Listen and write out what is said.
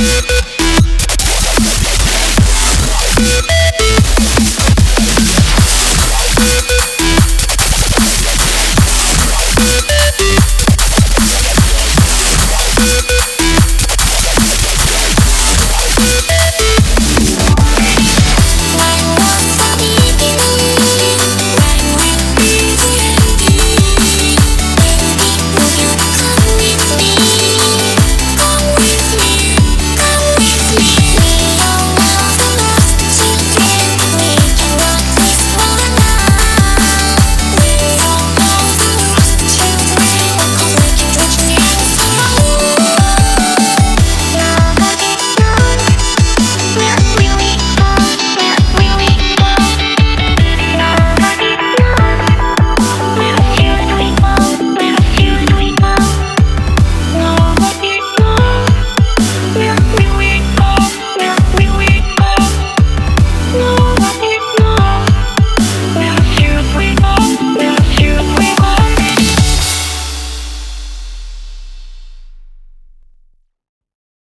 Yeah.